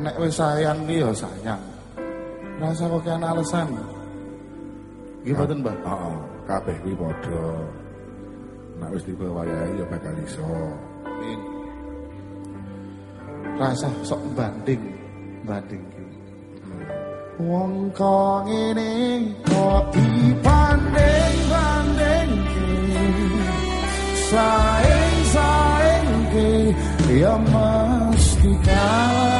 nek wis sayang ki ya sayang. Rasa kok ana alasan. Nggih mboten, Mbah? Heeh, kabeh kuwi padha. Nek wis tiba wayahe ya bakal iso. Amin. Rasa sok banding, banding ki. Wong kok ngene kok dibanding-banding ki. Saing saing ki ya mesti kalah.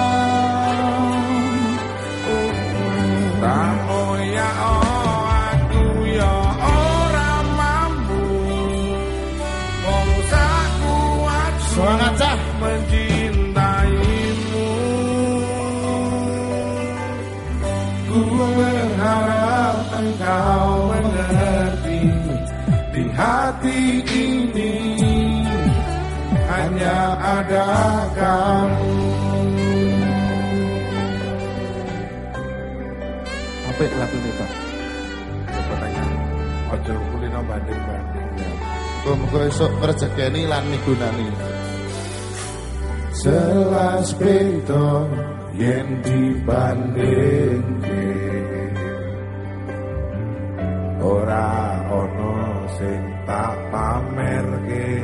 Berharap engkau mengerti di hati ini hanya ada kamu. Apik lagu ini, Pak. Katanya, ojo kulino banding-banding ya. Muga-muga esuk rezekeni lan migunani. Selas beda yen dibandingke. Ora ono sing tak pamerke.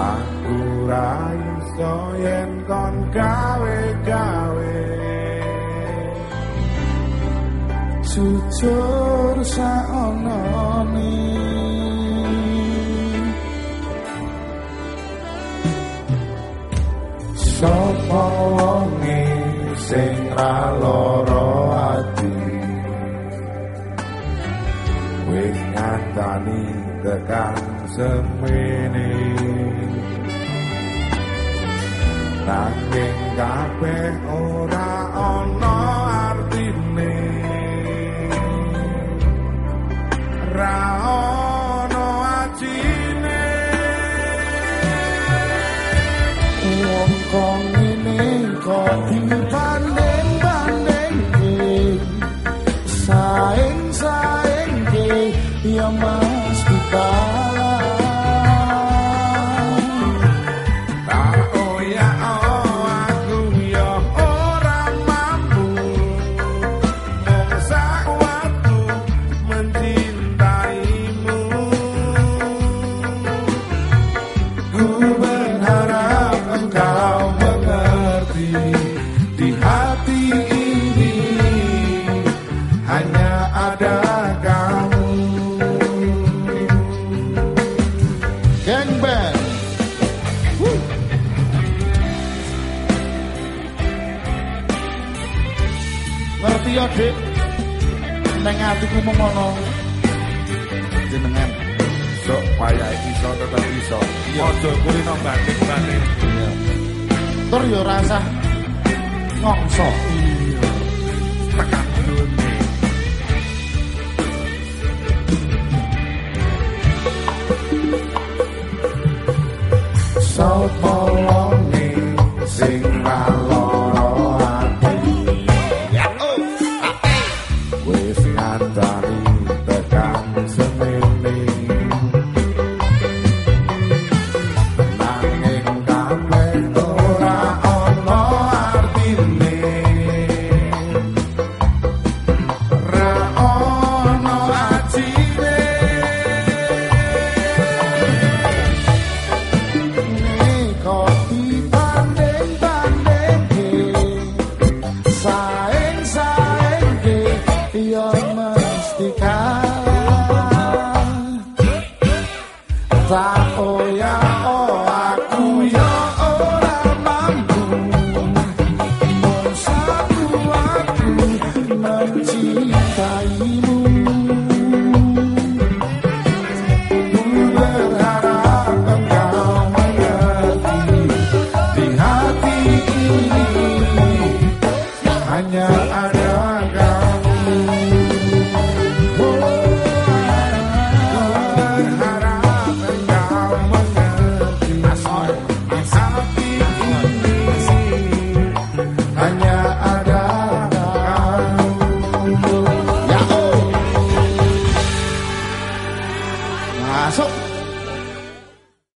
Aku ra iso yen kon gawe-gawe. Jujur saonone Sopo sing ra lara ati. Wing ngandani tekan semene. Nanging kabeh ora ana Di hati ini. Hanya ada kamu. Gang band. Ngerti ya, Dik? Neng atiku mau ngono. Jenengan. Sok payah iso tetap iso. Ojo kulino banding-banding Tur yo rasa ngongso. Tekan Tahoya, oh, oh aku ya.